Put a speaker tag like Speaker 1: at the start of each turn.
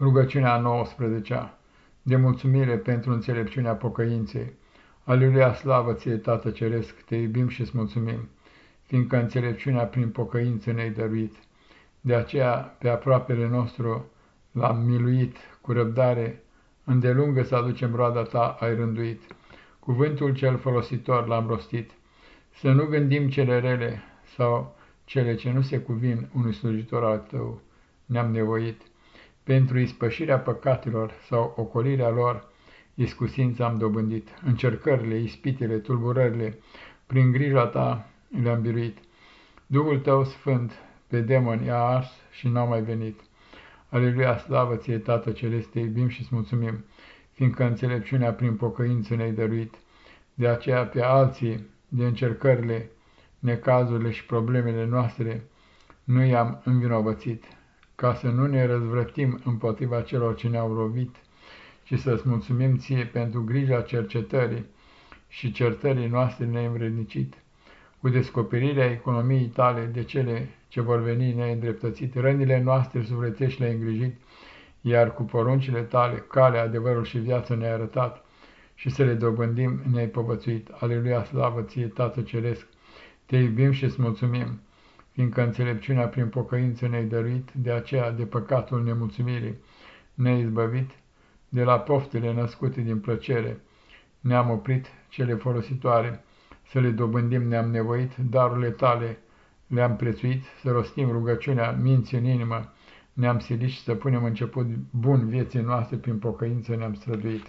Speaker 1: Rugăciunea 19-a, de mulțumire pentru înțelepciunea pocăinței. Aleluia, slavă ție, Tată Ceresc, te iubim și îți mulțumim, fiindcă înțelepciunea prin pocăință ne-ai dăruit. De aceea, pe aproapele nostru l-am miluit, cu răbdare, îndelungă să aducem roada ta ai rânduit. Cuvântul cel folositor l-am rostit, să nu gândim cele rele sau cele ce nu se cuvin unui slujitor al tău, ne-am nevoit. Pentru ispășirea păcatelor sau ocolirea lor, iscusința am dobândit. Încercările, ispitele, tulburările, prin grija ta le-am biruit. Duhul tău sfânt pe demon i-a ars și n-au mai venit. Aleluia, slavă ție, Tată Celeste, iubim și-ți mulțumim, fiindcă înțelepciunea prin pocăință ne-ai dăruit. De aceea pe alții, de încercările, necazurile și problemele noastre, nu i-am învinovățit ca să nu ne răzvrătim împotriva celor ce ne-au lovit, ci să-ți mulțumim ție pentru grija cercetării și certării noastre neînvrednicit, cu descoperirea economiei tale de cele ce vor veni neîndreptățit, rănile noastre sufletești le-ai îngrijit, iar cu poruncile tale, calea, adevărul și viața ne-ai arătat, și să le dobândim ne-ai povățuit. Aleluia, slavă ție, Tată Ceresc, te iubim și îți mulțumim fiindcă înțelepciunea prin pocăință ne-ai dăruit, de aceea de păcatul nemulțumirii ne-ai izbăvit, de la poftele născute din plăcere ne-am oprit cele folositoare, să le dobândim ne-am nevoit, darurile tale le-am prețuit, să rostim rugăciunea minții în inimă, ne-am silit și să punem început bun vieții noastre prin pocăință ne-am străduit.